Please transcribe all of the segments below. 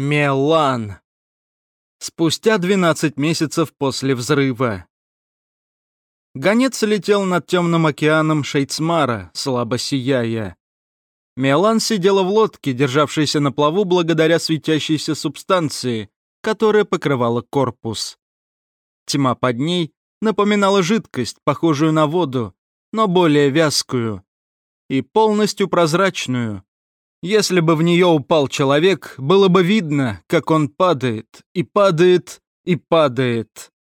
Мелан. Спустя 12 месяцев после взрыва. Гонец летел над темным океаном Шейцмара, слабо сияя. Мелан сидела в лодке, державшейся на плаву благодаря светящейся субстанции, которая покрывала корпус. Тьма под ней напоминала жидкость, похожую на воду, но более вязкую и полностью прозрачную, если бы в нее упал человек, было бы видно, как он падает, и падает, и падает.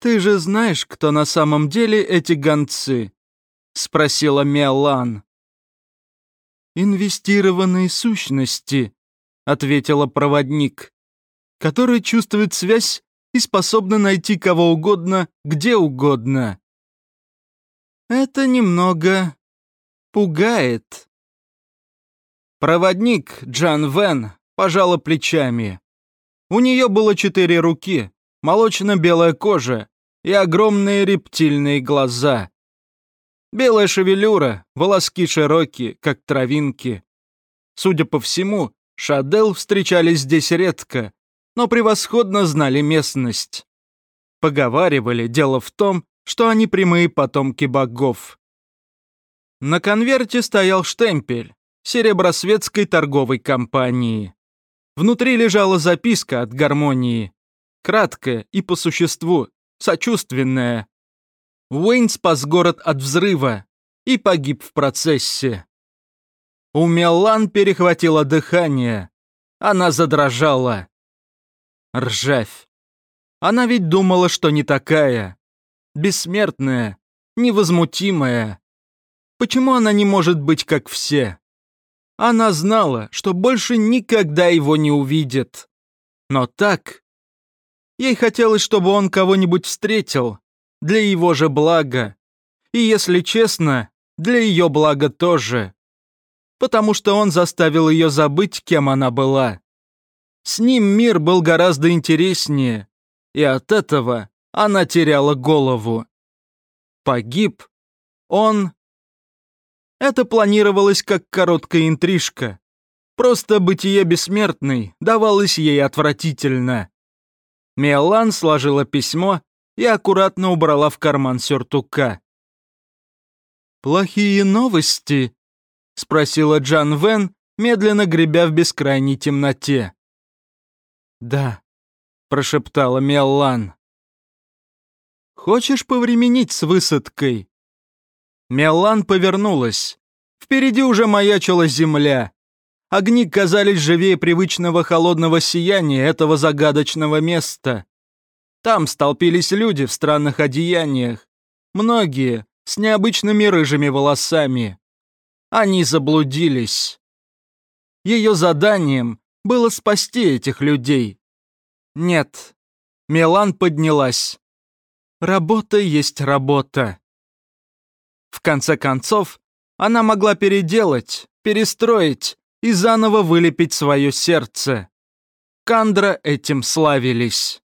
«Ты же знаешь, кто на самом деле эти гонцы?» — спросила Мелан. «Инвестированные сущности», — ответила проводник, «которые чувствуют связь и способны найти кого угодно, где угодно». «Это немного пугает». Проводник Джан Вен пожала плечами. У нее было четыре руки, молочно-белая кожа и огромные рептильные глаза. Белая шевелюра, волоски широкие, как травинки. Судя по всему, Шадел встречались здесь редко, но превосходно знали местность. Поговаривали, дело в том, что они прямые потомки богов. На конверте стоял штемпель серебросветской торговой компании. Внутри лежала записка от гармонии. Краткая и по существу, сочувственная. Уэйн спас город от взрыва и погиб в процессе. У Меллан перехватило дыхание. Она задрожала. Ржавь. Она ведь думала, что не такая. Бессмертная, невозмутимая. Почему она не может быть как все? Она знала, что больше никогда его не увидит. Но так... Ей хотелось, чтобы он кого-нибудь встретил, для его же блага. И, если честно, для ее блага тоже. Потому что он заставил ее забыть, кем она была. С ним мир был гораздо интереснее, и от этого она теряла голову. Погиб он это планировалось как короткая интрижка. Просто бытие бессмертной давалось ей отвратительно. Миолан сложила письмо и аккуратно убрала в карман сюртука. «Плохие новости?» — спросила Джан Вен, медленно гребя в бескрайней темноте. «Да», — прошептала Миолан. «Хочешь повременить с высадкой?» Меллан повернулась. Впереди уже маячила земля. Огни казались живее привычного холодного сияния этого загадочного места. Там столпились люди в странных одеяниях. Многие с необычными рыжими волосами. Они заблудились. Ее заданием было спасти этих людей. Нет. Мелан поднялась. Работа есть работа. В конце концов, она могла переделать, перестроить и заново вылепить свое сердце. Кандра этим славились.